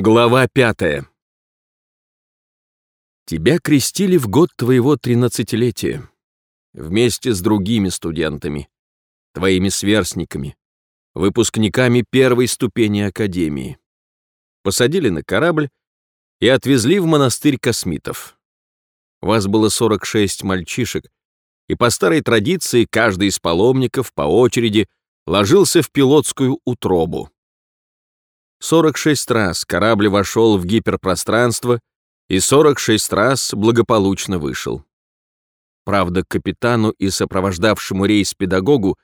Глава пятая. Тебя крестили в год твоего тринадцатилетия, вместе с другими студентами, твоими сверстниками, выпускниками первой ступени Академии. Посадили на корабль и отвезли в монастырь космитов. Вас было 46 мальчишек, и по старой традиции каждый из паломников по очереди ложился в пилотскую утробу. 46 раз корабль вошел в гиперпространство и 46 раз благополучно вышел. Правда, капитану и сопровождавшему рейс педагогу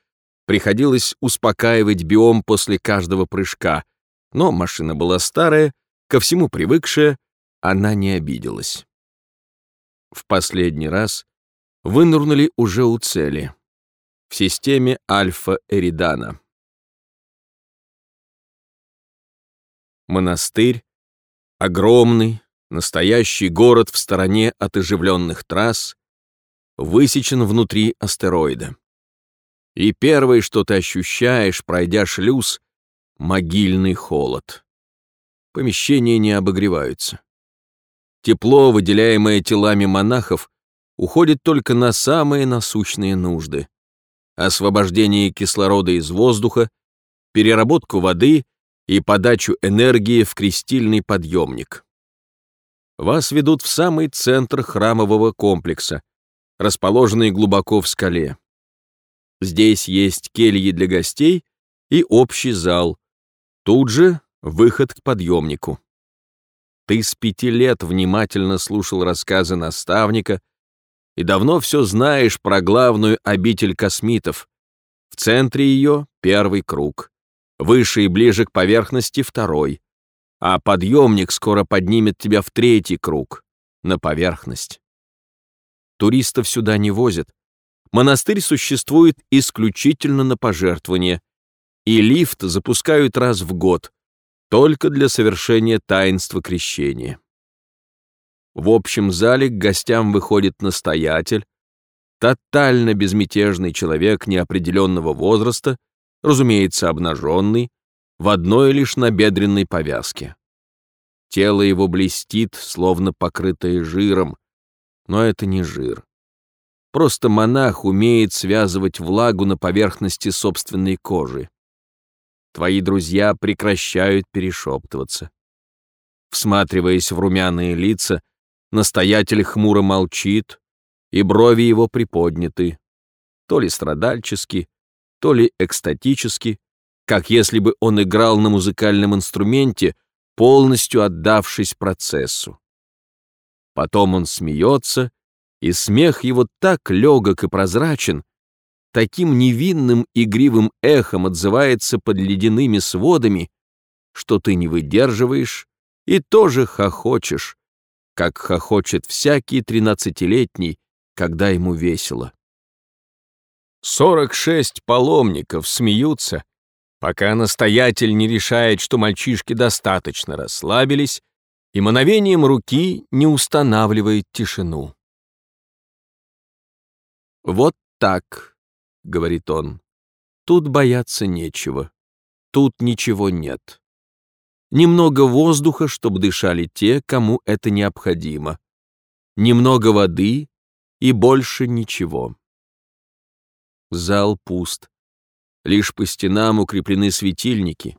приходилось успокаивать биом после каждого прыжка, но машина была старая, ко всему привыкшая, она не обиделась. В последний раз вынырнули уже у цели, в системе Альфа-Эридана. Монастырь, огромный, настоящий город в стороне от оживленных трасс, высечен внутри астероида. И первое, что ты ощущаешь, пройдя шлюз, — могильный холод. Помещения не обогреваются. Тепло, выделяемое телами монахов, уходит только на самые насущные нужды. Освобождение кислорода из воздуха, переработку воды и подачу энергии в крестильный подъемник. Вас ведут в самый центр храмового комплекса, расположенный глубоко в скале. Здесь есть кельи для гостей и общий зал. Тут же выход к подъемнику. Ты с пяти лет внимательно слушал рассказы наставника и давно все знаешь про главную обитель космитов. В центре ее первый круг выше и ближе к поверхности второй, а подъемник скоро поднимет тебя в третий круг, на поверхность. Туристов сюда не возят. Монастырь существует исключительно на пожертвования, и лифт запускают раз в год, только для совершения таинства крещения. В общем зале к гостям выходит настоятель, тотально безмятежный человек неопределенного возраста, разумеется, обнаженный, в одной лишь набедренной повязке. Тело его блестит, словно покрытое жиром, но это не жир. Просто монах умеет связывать влагу на поверхности собственной кожи. Твои друзья прекращают перешептываться. Всматриваясь в румяные лица, настоятель хмуро молчит, и брови его приподняты, то ли страдальчески, то ли экстатически, как если бы он играл на музыкальном инструменте, полностью отдавшись процессу. Потом он смеется, и смех его так легок и прозрачен, таким невинным игривым эхом отзывается под ледяными сводами, что ты не выдерживаешь и тоже хохочешь, как хохочет всякий тринадцатилетний, когда ему весело. Сорок шесть паломников смеются, пока настоятель не решает, что мальчишки достаточно расслабились, и мановением руки не устанавливает тишину. «Вот так», — говорит он, — «тут бояться нечего, тут ничего нет. Немного воздуха, чтобы дышали те, кому это необходимо. Немного воды и больше ничего. Зал пуст. Лишь по стенам укреплены светильники,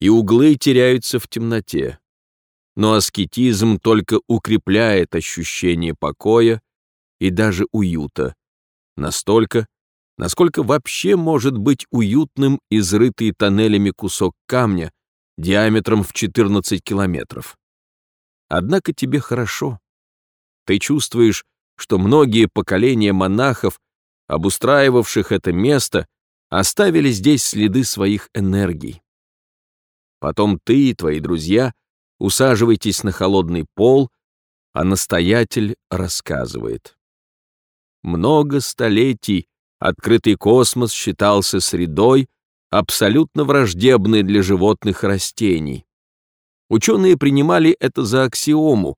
и углы теряются в темноте. Но аскетизм только укрепляет ощущение покоя и даже уюта. Настолько, насколько вообще может быть уютным изрытый тоннелями кусок камня диаметром в 14 километров. Однако тебе хорошо. Ты чувствуешь, что многие поколения монахов обустраивавших это место, оставили здесь следы своих энергий. Потом ты и твои друзья усаживаетесь на холодный пол, а настоятель рассказывает. Много столетий открытый космос считался средой, абсолютно враждебной для животных и растений. Ученые принимали это за аксиому,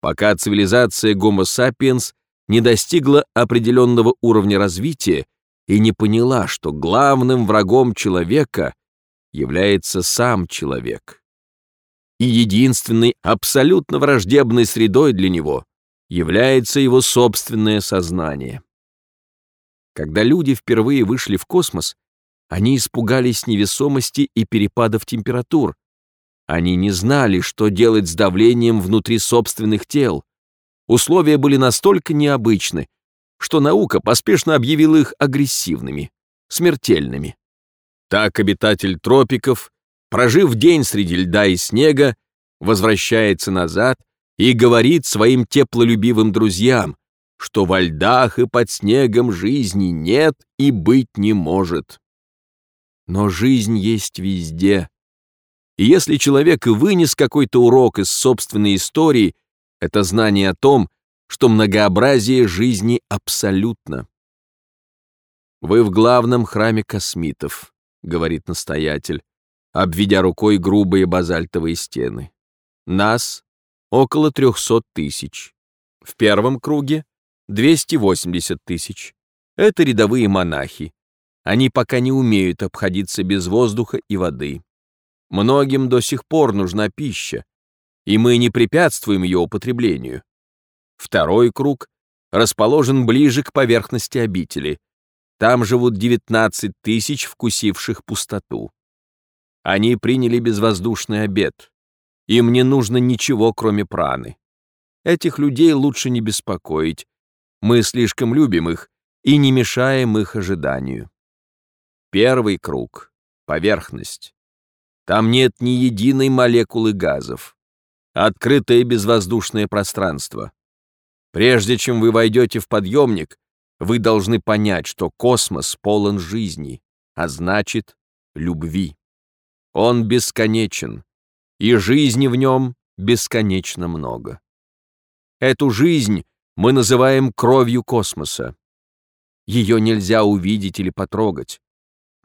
пока цивилизация Homo sapiens не достигла определенного уровня развития и не поняла, что главным врагом человека является сам человек. и единственной абсолютно враждебной средой для него является его собственное сознание. Когда люди впервые вышли в космос, они испугались невесомости и перепадов температур. Они не знали, что делать с давлением внутри собственных тел. Условия были настолько необычны, что наука поспешно объявила их агрессивными, смертельными. Так обитатель тропиков, прожив день среди льда и снега, возвращается назад и говорит своим теплолюбивым друзьям, что во льдах и под снегом жизни нет и быть не может. Но жизнь есть везде. И если человек и вынес какой-то урок из собственной истории, это знание о том, что многообразие жизни абсолютно. «Вы в главном храме космитов», — говорит настоятель, обведя рукой грубые базальтовые стены. «Нас около трехсот тысяч. В первом круге 280 тысяч. Это рядовые монахи. Они пока не умеют обходиться без воздуха и воды. Многим до сих пор нужна пища, и мы не препятствуем ее употреблению. Второй круг расположен ближе к поверхности обители. Там живут 19 тысяч вкусивших пустоту. Они приняли безвоздушный обед. Им не нужно ничего, кроме праны. Этих людей лучше не беспокоить. Мы слишком любим их и не мешаем их ожиданию. Первый круг — поверхность. Там нет ни единой молекулы газов. Открытое безвоздушное пространство. Прежде чем вы войдете в подъемник, вы должны понять, что космос полон жизни, а значит, любви. Он бесконечен, и жизни в нем бесконечно много. Эту жизнь мы называем кровью космоса. Ее нельзя увидеть или потрогать.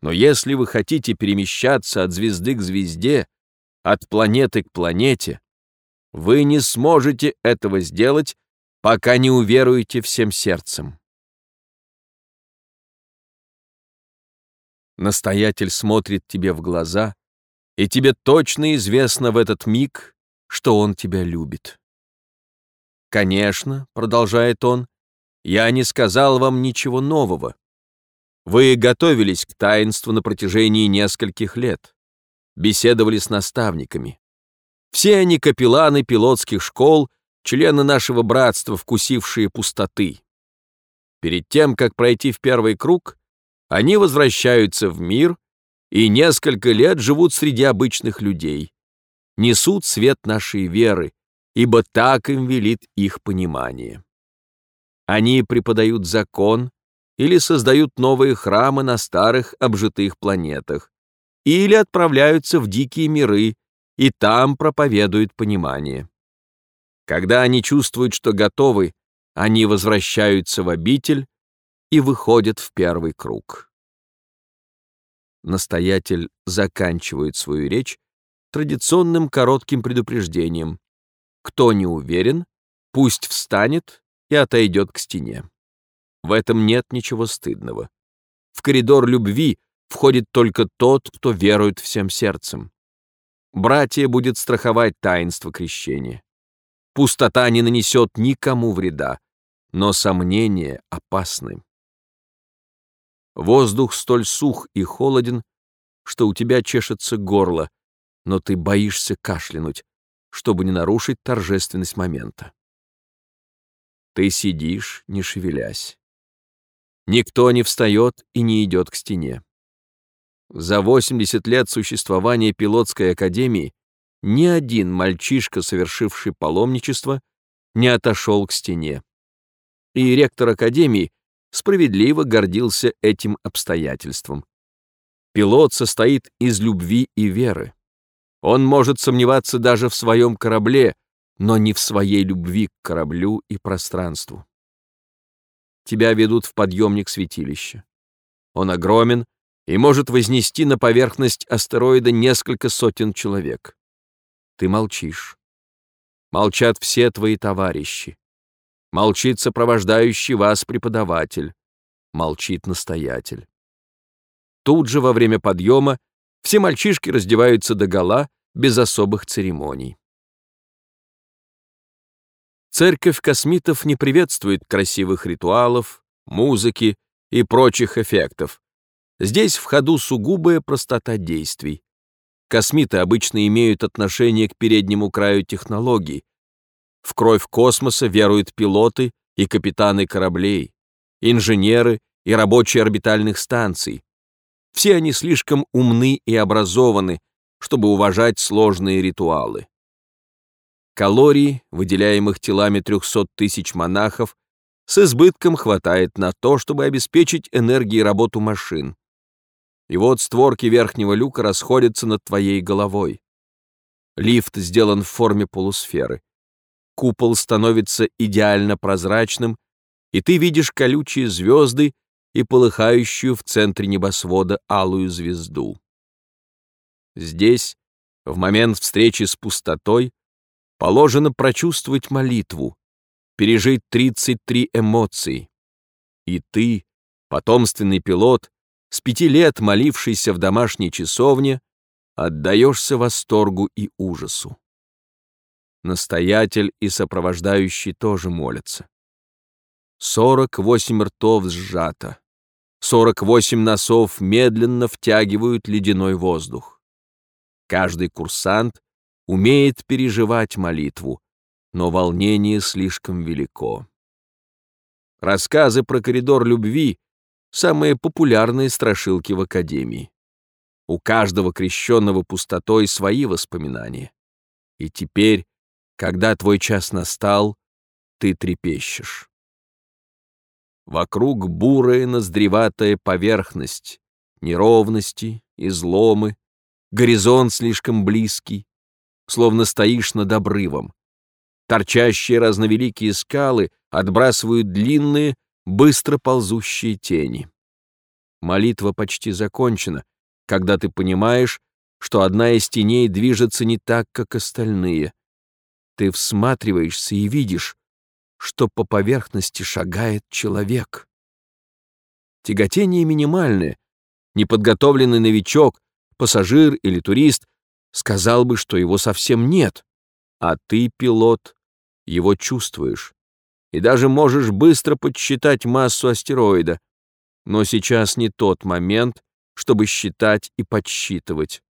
Но если вы хотите перемещаться от звезды к звезде, от планеты к планете, вы не сможете этого сделать, пока не уверуете всем сердцем. Настоятель смотрит тебе в глаза, и тебе точно известно в этот миг, что он тебя любит. «Конечно», — продолжает он, — «я не сказал вам ничего нового. Вы готовились к таинству на протяжении нескольких лет, беседовали с наставниками. Все они капелланы пилотских школ — члены нашего братства, вкусившие пустоты. Перед тем, как пройти в первый круг, они возвращаются в мир и несколько лет живут среди обычных людей, несут свет нашей веры, ибо так им велит их понимание. Они преподают закон или создают новые храмы на старых обжитых планетах, или отправляются в дикие миры и там проповедуют понимание. Когда они чувствуют, что готовы, они возвращаются в обитель и выходят в первый круг. Настоятель заканчивает свою речь традиционным коротким предупреждением. Кто не уверен, пусть встанет и отойдет к стене. В этом нет ничего стыдного. В коридор любви входит только тот, кто верует всем сердцем. Братья будет страховать таинство крещения. Пустота не нанесет никому вреда, но сомнения опасны. Воздух столь сух и холоден, что у тебя чешется горло, но ты боишься кашлянуть, чтобы не нарушить торжественность момента. Ты сидишь, не шевелясь. Никто не встает и не идет к стене. За 80 лет существования пилотской академии ни один мальчишка, совершивший паломничество, не отошел к стене. И ректор Академии справедливо гордился этим обстоятельством. Пилот состоит из любви и веры. Он может сомневаться даже в своем корабле, но не в своей любви к кораблю и пространству. Тебя ведут в подъемник святилища. Он огромен и может вознести на поверхность астероида несколько сотен человек. Ты молчишь. Молчат все твои товарищи. Молчит сопровождающий вас преподаватель. Молчит настоятель. Тут же во время подъема все мальчишки раздеваются догола без особых церемоний. Церковь космитов не приветствует красивых ритуалов, музыки и прочих эффектов. Здесь в ходу сугубая простота действий. Космиты обычно имеют отношение к переднему краю технологий. В кровь космоса веруют пилоты и капитаны кораблей, инженеры и рабочие орбитальных станций. Все они слишком умны и образованы, чтобы уважать сложные ритуалы. Калорий, выделяемых телами 300 тысяч монахов, с избытком хватает на то, чтобы обеспечить энергией работу машин. И вот створки верхнего люка расходятся над твоей головой. Лифт сделан в форме полусферы. Купол становится идеально прозрачным, и ты видишь колючие звезды и полыхающую в центре небосвода алую звезду. Здесь, в момент встречи с пустотой, положено прочувствовать молитву, пережить 33 эмоции. И ты, потомственный пилот, с пяти лет молившийся в домашней часовне, отдаешься восторгу и ужасу. Настоятель и сопровождающий тоже молятся. Сорок восемь ртов сжато. Сорок восемь носов медленно втягивают ледяной воздух. Каждый курсант умеет переживать молитву, но волнение слишком велико. Рассказы про коридор любви — самые популярные страшилки в Академии. У каждого крещенного пустотой свои воспоминания. И теперь, когда твой час настал, ты трепещешь. Вокруг бурая ноздреватая поверхность, неровности, изломы, горизонт слишком близкий, словно стоишь над обрывом. Торчащие разновеликие скалы отбрасывают длинные, быстро ползущие тени. Молитва почти закончена, когда ты понимаешь, что одна из теней движется не так, как остальные. Ты всматриваешься и видишь, что по поверхности шагает человек. Тяготение минимальное. Неподготовленный новичок, пассажир или турист сказал бы, что его совсем нет, а ты, пилот, его чувствуешь и даже можешь быстро подсчитать массу астероида. Но сейчас не тот момент, чтобы считать и подсчитывать.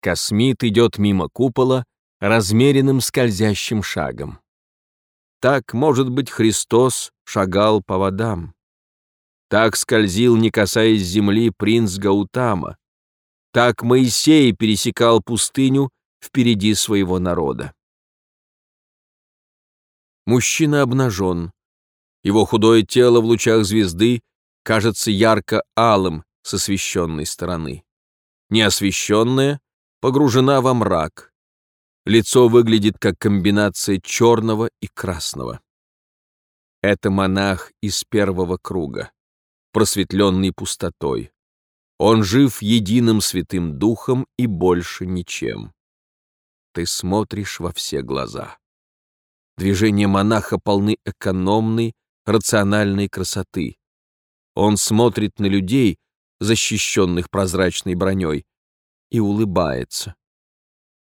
Космит идет мимо купола размеренным скользящим шагом. Так, может быть, Христос шагал по водам. Так скользил, не касаясь земли, принц Гаутама. Так Моисей пересекал пустыню впереди своего народа. Мужчина обнажен. Его худое тело в лучах звезды кажется ярко-алым с освещенной стороны. Неосвещенная погружена во мрак. Лицо выглядит как комбинация черного и красного. Это монах из первого круга, просветленный пустотой. Он жив единым святым духом и больше ничем. Ты смотришь во все глаза. Движения монаха полны экономной, рациональной красоты. Он смотрит на людей, защищенных прозрачной броней, и улыбается.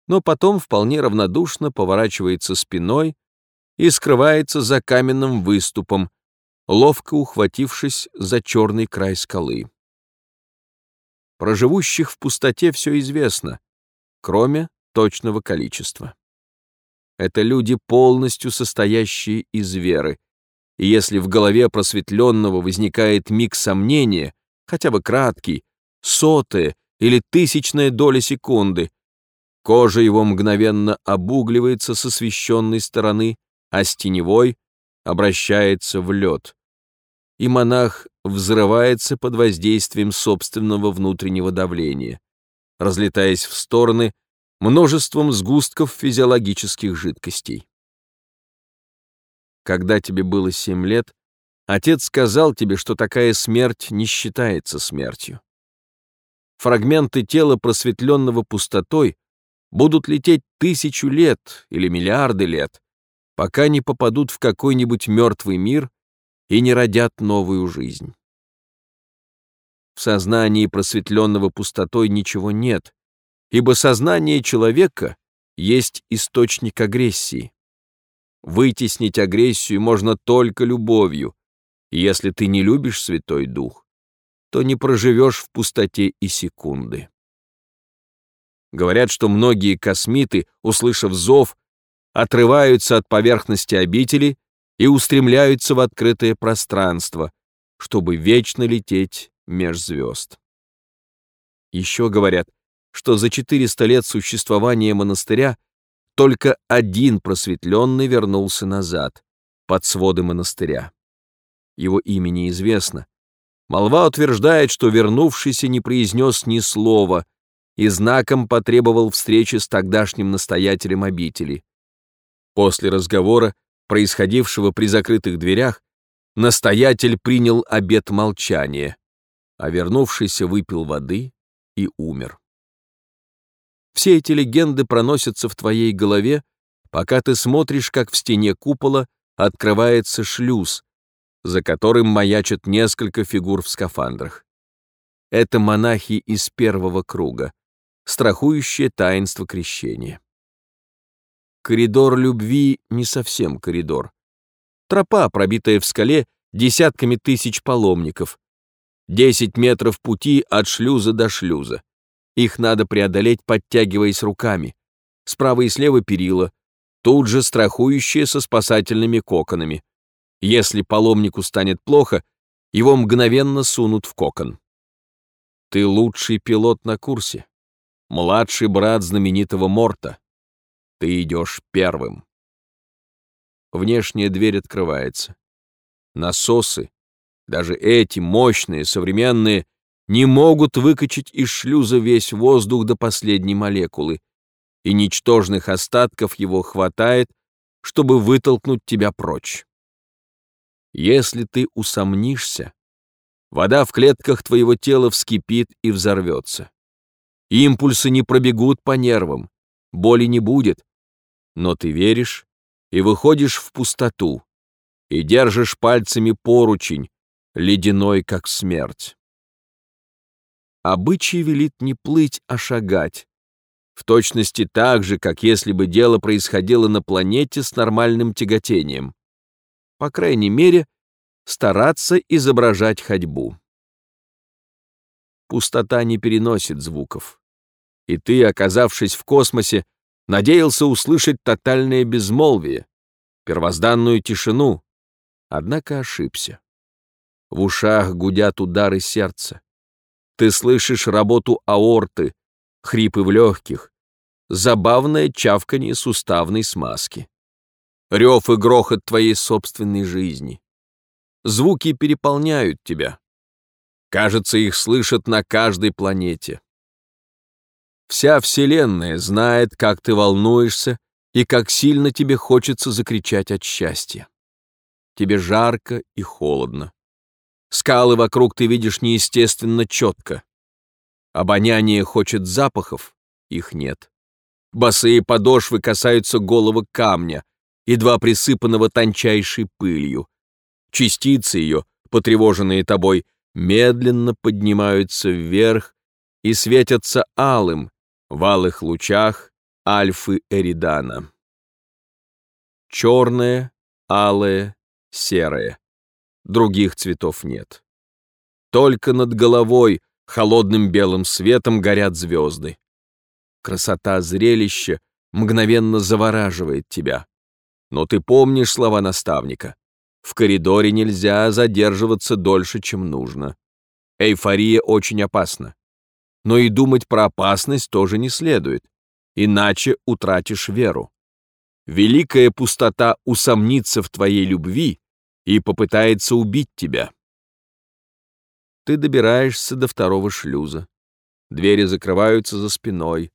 Но потом вполне равнодушно поворачивается спиной и скрывается за каменным выступом, ловко ухватившись за черный край скалы. Про живущих в пустоте все известно, кроме точного количества. Это люди, полностью состоящие из веры, и если в голове просветленного возникает миг сомнения, хотя бы краткий, сотая или тысячная доля секунды, кожа его мгновенно обугливается с освещенной стороны, а с теневой обращается в лед. И монах взрывается под воздействием собственного внутреннего давления, разлетаясь в стороны множеством сгустков физиологических жидкостей. Когда тебе было семь лет, отец сказал тебе, что такая смерть не считается смертью. Фрагменты тела, просветленного пустотой, будут лететь тысячу лет или миллиарды лет, пока не попадут в какой-нибудь мертвый мир и не родят новую жизнь. В сознании просветленного пустотой ничего нет, ибо сознание человека есть источник агрессии. Вытеснить агрессию можно только любовью, и если ты не любишь Святой Дух, то не проживешь в пустоте и секунды. Говорят, что многие космиты, услышав зов, отрываются от поверхности обители и устремляются в открытое пространство, чтобы вечно лететь меж звезд. Еще говорят, что за 400 лет существования монастыря только один просветленный вернулся назад, под своды монастыря. Его имя неизвестно. Молва утверждает, что вернувшийся не произнес ни слова и знаком потребовал встречи с тогдашним настоятелем обители. После разговора, происходившего при закрытых дверях, настоятель принял обет молчания, а вернувшийся выпил воды и умер. Все эти легенды проносятся в твоей голове, пока ты смотришь, как в стене купола открывается шлюз, за которым маячат несколько фигур в скафандрах. Это монахи из первого круга, страхующие таинство крещения. Коридор любви не совсем коридор. Тропа, пробитая в скале десятками тысяч паломников. Десять метров пути от шлюза до шлюза. Их надо преодолеть, подтягиваясь руками. Справа и слева перила, тут же страхующие со спасательными коконами. Если паломнику станет плохо, его мгновенно сунут в кокон. Ты лучший пилот на курсе. Младший брат знаменитого Морта. Ты идешь первым. Внешняя дверь открывается. Насосы, даже эти мощные, современные, не могут выкачать из шлюза весь воздух до последней молекулы, и ничтожных остатков его хватает, чтобы вытолкнуть тебя прочь. Если ты усомнишься, вода в клетках твоего тела вскипит и взорвется. Импульсы не пробегут по нервам, боли не будет, но ты веришь и выходишь в пустоту, и держишь пальцами поручень, ледяной, как смерть. Обычай велит не плыть, а шагать, в точности так же, как если бы дело происходило на планете с нормальным тяготением. По крайней мере, стараться изображать ходьбу. Пустота не переносит звуков. И ты, оказавшись в космосе, надеялся услышать тотальное безмолвие, первозданную тишину, однако ошибся. В ушах гудят удары сердца. Ты слышишь работу аорты, хрипы в легких, забавное чавканье суставной смазки, рев и грохот твоей собственной жизни. Звуки переполняют тебя. Кажется, их слышат на каждой планете. Вся Вселенная знает, как ты волнуешься и как сильно тебе хочется закричать от счастья. Тебе жарко и холодно. Скалы вокруг ты видишь неестественно четко. Обоняние хочет запахов, их нет. Босые подошвы касаются голого камня, едва присыпанного тончайшей пылью. Частицы ее, потревоженные тобой, медленно поднимаются вверх и светятся алым, в алых лучах альфы Эридана. Черное, алое, серое. Других цветов нет. Только над головой холодным белым светом горят звезды. Красота зрелища мгновенно завораживает тебя. Но ты помнишь слова наставника. В коридоре нельзя задерживаться дольше, чем нужно. Эйфория очень опасна но и думать про опасность тоже не следует, иначе утратишь веру. Великая пустота усомнится в твоей любви и попытается убить тебя. Ты добираешься до второго шлюза. Двери закрываются за спиной,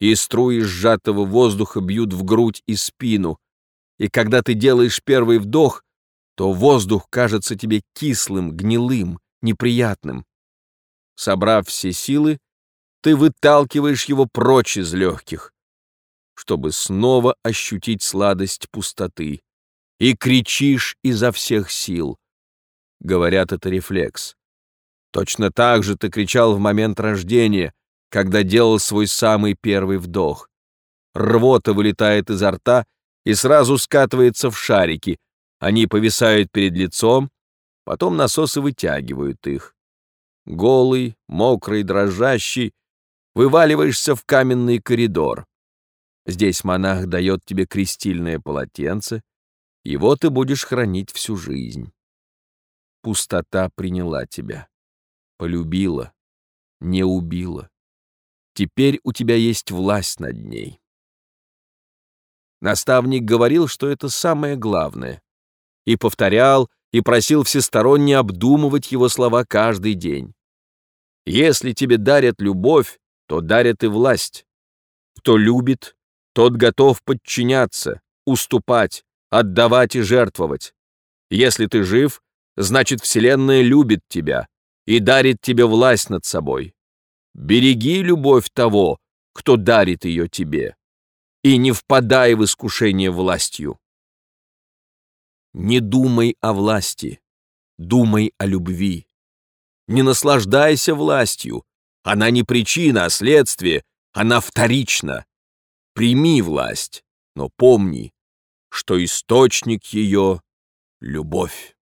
и струи сжатого воздуха бьют в грудь и спину, и когда ты делаешь первый вдох, то воздух кажется тебе кислым, гнилым, неприятным. Собрав все силы, ты выталкиваешь его прочь из легких, чтобы снова ощутить сладость пустоты, и кричишь изо всех сил. Говорят, это рефлекс. Точно так же ты кричал в момент рождения, когда делал свой самый первый вдох. Рвота вылетает изо рта и сразу скатывается в шарики. Они повисают перед лицом, потом насосы вытягивают их. Голый, мокрый, дрожащий, вываливаешься в каменный коридор. Здесь монах дает тебе крестильное полотенце, его ты будешь хранить всю жизнь. Пустота приняла тебя, полюбила, не убила. Теперь у тебя есть власть над ней. Наставник говорил, что это самое главное, и повторял, и просил всесторонне обдумывать его слова каждый день. Если тебе дарят любовь, то дарят и власть. Кто любит, тот готов подчиняться, уступать, отдавать и жертвовать. Если ты жив, значит, Вселенная любит тебя и дарит тебе власть над собой. Береги любовь того, кто дарит ее тебе и не впадай в искушение властью. Не думай о власти, думай о любви. Не наслаждайся властью, она не причина, а следствие, она вторична. Прими власть, но помни, что источник ее — любовь.